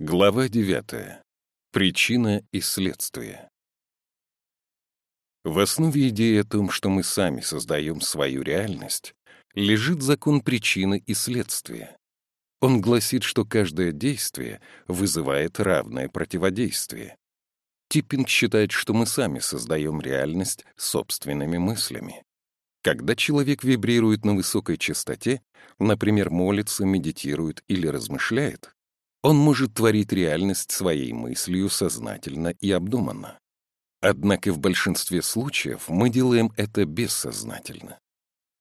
Глава 9. Причина и следствие. В основе идеи о том, что мы сами создаем свою реальность, лежит закон причины и следствия. Он гласит, что каждое действие вызывает равное противодействие. Типпинг считает, что мы сами создаем реальность собственными мыслями. Когда человек вибрирует на высокой частоте, например, молится, медитирует или размышляет, он может творить реальность своей мыслью сознательно и обдуманно. Однако в большинстве случаев мы делаем это бессознательно.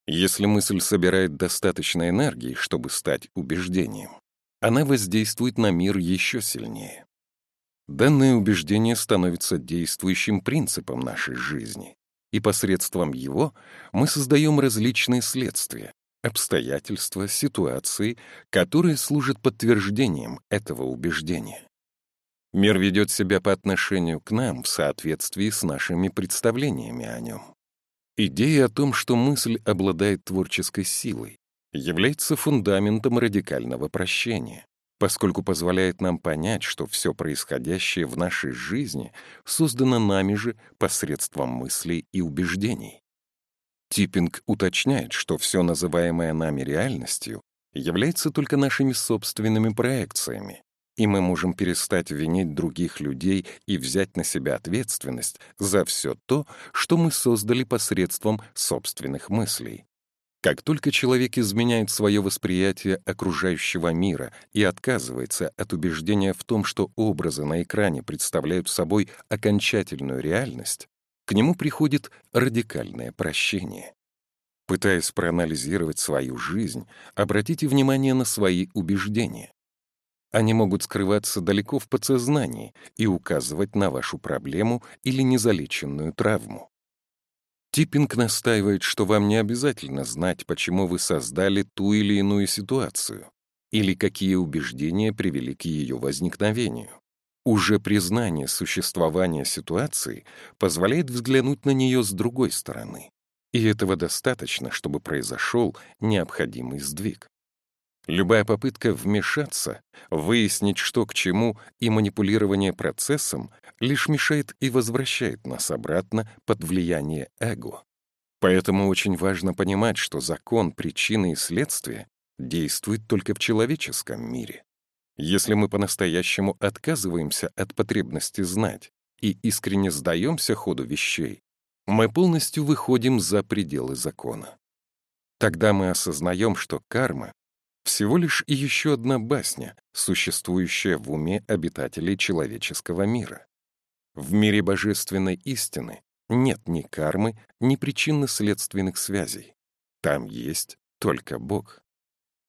Если мысль собирает достаточно энергии, чтобы стать убеждением, она воздействует на мир еще сильнее. Данное убеждение становится действующим принципом нашей жизни, и посредством его мы создаем различные следствия, обстоятельства, ситуации, которые служат подтверждением этого убеждения. Мир ведет себя по отношению к нам в соответствии с нашими представлениями о нем. Идея о том, что мысль обладает творческой силой, является фундаментом радикального прощения, поскольку позволяет нам понять, что все происходящее в нашей жизни создано нами же посредством мыслей и убеждений. Типпинг уточняет, что все называемое нами реальностью является только нашими собственными проекциями, и мы можем перестать винить других людей и взять на себя ответственность за все то, что мы создали посредством собственных мыслей. Как только человек изменяет свое восприятие окружающего мира и отказывается от убеждения в том, что образы на экране представляют собой окончательную реальность, к нему приходит радикальное прощение. Пытаясь проанализировать свою жизнь, обратите внимание на свои убеждения. Они могут скрываться далеко в подсознании и указывать на вашу проблему или незалеченную травму. Типпинг настаивает, что вам не обязательно знать, почему вы создали ту или иную ситуацию, или какие убеждения привели к ее возникновению. Уже признание существования ситуации позволяет взглянуть на нее с другой стороны. И этого достаточно, чтобы произошел необходимый сдвиг. Любая попытка вмешаться, выяснить, что к чему, и манипулирование процессом лишь мешает и возвращает нас обратно под влияние эго. Поэтому очень важно понимать, что закон причины и следствия действует только в человеческом мире. Если мы по-настоящему отказываемся от потребности знать и искренне сдаемся ходу вещей, мы полностью выходим за пределы закона. Тогда мы осознаем, что карма — всего лишь еще одна басня, существующая в уме обитателей человеческого мира. В мире божественной истины нет ни кармы, ни причинно-следственных связей. Там есть только Бог.